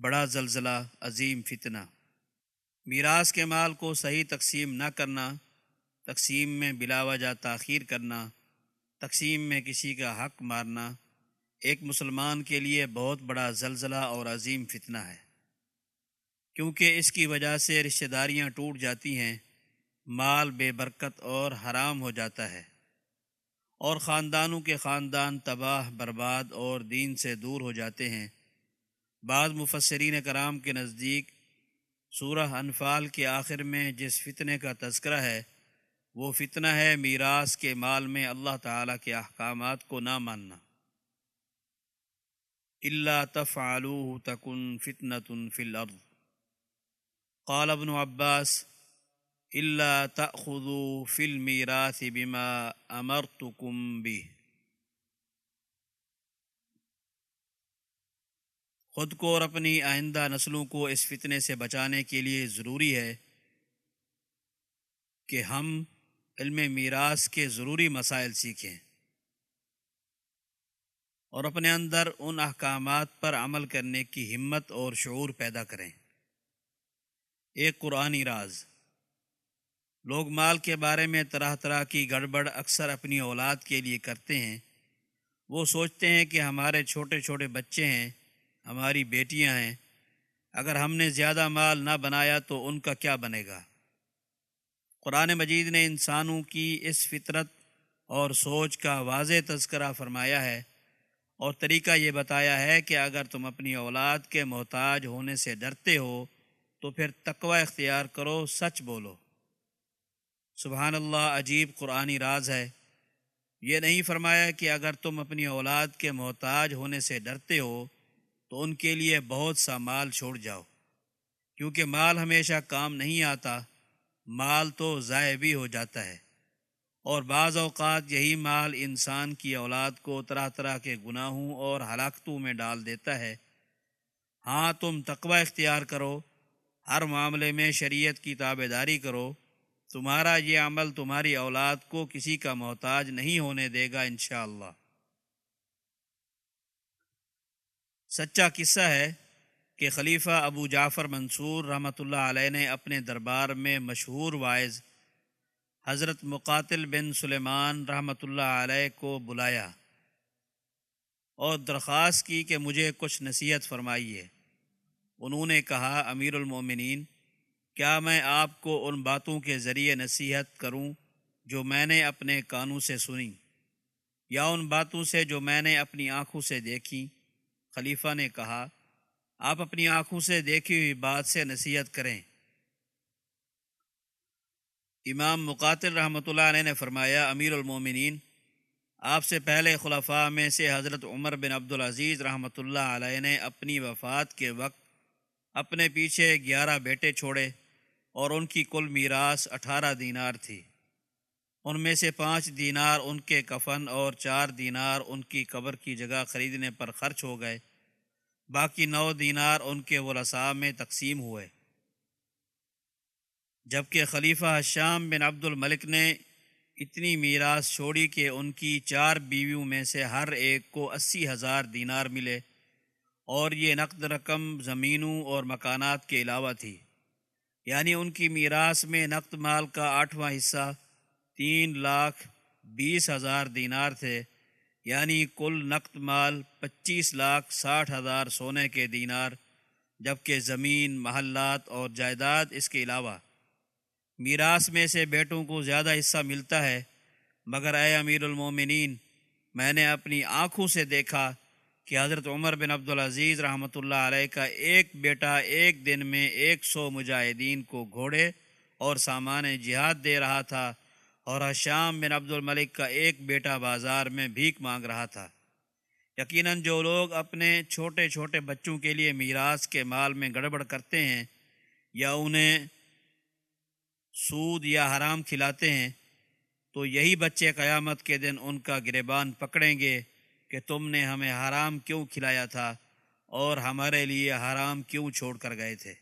بڑا زلزلہ، عظیم فتنہ۔ میراث کے مال کو صحیح تقسیم نہ کرنا، تقسیم میں بلا وجہ تاخیر کرنا، تقسیم میں کسی کا حق مارنا، ایک مسلمان کے لیے بہت بڑا زلزلہ اور عظیم فتنہ ہے۔ کیونکہ اس کی وجہ سے رشتہ داریاں ٹوٹ جاتی ہیں، مال بے برکت اور حرام ہو جاتا ہے۔ اور خاندانوں کے خاندان تباہ، برباد اور دین سے دور ہو جاتے ہیں۔ بعض مفسرین کرام کے نزدیک سورہ انفال کے آخر میں جس فتنے کا تذکرہ ہے، وہ فتنہ ہے میراث کے مال میں اللہ تعالیٰ کے احکامات کو نہ ماننا۔ اللہ تفعلوه تکن فتنة فی الارض قال ابن عباس اللہ تأخذوا فی المیراث بما امرتکم به۔ خود کو اور اپنی آئندہ نسلوں کو اس فتنے سے بچانے کے لیے ضروری ہے کہ ہم علم میراث کے ضروری مسائل سیکھیں اور اپنے اندر ان احکامات پر عمل کرنے کی ہمت اور شعور پیدا کریں۔ ایک قرآنی راز، لوگ مال کے بارے میں طرح طرح کی گڑبڑ اکثر اپنی اولاد کے لیے کرتے ہیں۔ وہ سوچتے ہیں کہ ہمارے چھوٹے چھوٹے بچے ہیں۔ ہماری بیٹیاں ہیں، اگر ہم نے زیادہ مال نہ بنایا تو ان کا کیا بنے گا؟ قرآن مجید نے انسانوں کی اس فطرت اور سوچ کا واضح تذکرہ فرمایا ہے اور طریقہ یہ بتایا ہے کہ اگر تم اپنی اولاد کے محتاج ہونے سے ڈرتے ہو تو پھر تقوی اختیار کرو، سچ بولو۔ سبحان اللہ، عجیب قرآنی راز ہے۔ یہ نہیں فرمایا کہ اگر تم اپنی اولاد کے محتاج ہونے سے ڈرتے ہو تو ان کے لیے بہت سا مال چھوڑ جاؤ۔ کیونکہ مال ہمیشہ کام نہیں آتا، مال تو ضائع بھی ہو جاتا ہے۔ اور بعض اوقات یہی مال انسان کی اولاد کو طرح طرح کے گناہوں اور ہلاکتوں میں ڈال دیتا ہے۔ ہاں تم تقوی اختیار کرو، ہر معاملے میں شریعت کی تابے داری کرو۔ تمہارا یہ عمل تمہاری اولاد کو کسی کا محتاج نہیں ہونے دے گا انشاءاللہ۔ سچا قصہ ہے کہ خلیفہ ابو جعفر منصور رحمۃ اللہ علیہ نے اپنے دربار میں مشہور وائز حضرت مقاتل بن سلیمان رحمۃ اللہ علیہ کو بلایا اور درخواست کی کہ مجھے کچھ نصیحت فرمائیے۔ انہوں نے کہا، امیر المومنین کیا میں آپ کو ان باتوں کے ذریعے نصیحت کروں جو میں نے اپنے کانوں سے سنی یا ان باتوں سے جو میں نے اپنی آنکھوں سے دیکھیں؟ خلیفہ نے کہا، آپ اپنی آنکھوں سے دیکھی ہوئی بات سے نصیحت کریں۔ امام مقاتل رحمۃ اللہ علیہ نے فرمایا، امیر المومنین، آپ سے پہلے خلفاء میں سے حضرت عمر بن عبدالعزیز رحمۃ اللہ علیہ نے اپنی وفات کے وقت اپنے پیچھے گیارہ بیٹے چھوڑے اور ان کی کل میراث اٹھارہ دینار تھی۔ ان میں سے پانچ دینار ان کے کفن اور چار دینار ان کی قبر کی جگہ خریدنے پر خرچ ہو گئے۔ باقی نو دینار ان کے ورثاء میں تقسیم ہوئے۔ جبکہ خلیفہ شام بن عبد الملک نے اتنی میراث چھوڑی کہ ان کی چار بیویوں میں سے ہر ایک کو اسی ہزار دینار ملے اور یہ نقد رقم زمینوں اور مکانات کے علاوہ تھی۔ یعنی ان کی میراث میں نقد مال کا آٹھواں حصہ تین لاکھ بیس ہزار دینار تھے یعنی کل نقد مال پچیس لاکھ ساٹھ ہزار سونے کے دینار، جبکہ زمین، محلات اور جائیداد اس کے علاوہ۔ میراث میں سے بیٹوں کو زیادہ حصہ ملتا ہے، مگر اے امیر المومنین، میں نے اپنی آنکھوں سے دیکھا کہ حضرت عمر بن عبدالعزیز رحمۃ اللہ علیہ کا ایک بیٹا ایک دن میں ایک سو مجاہدین کو گھوڑے اور سامان جہاد دے رہا تھا۔ اور حشام بن عبد الملک کا ایک بیٹا بازار میں بھیک مانگ رہا تھا۔ یقیناً جو لوگ اپنے چھوٹے چھوٹے بچوں کے لیے میراث کے مال میں گڑبڑ کرتے ہیں یا انہیں سود یا حرام کھلاتے ہیں، تو یہی بچے قیامت کے دن ان کا گریبان پکڑیں گے کہ تم نے ہمیں حرام کیوں کھلایا تھا اور ہمارے لیے حرام کیوں چھوڑ کر گئے تھے۔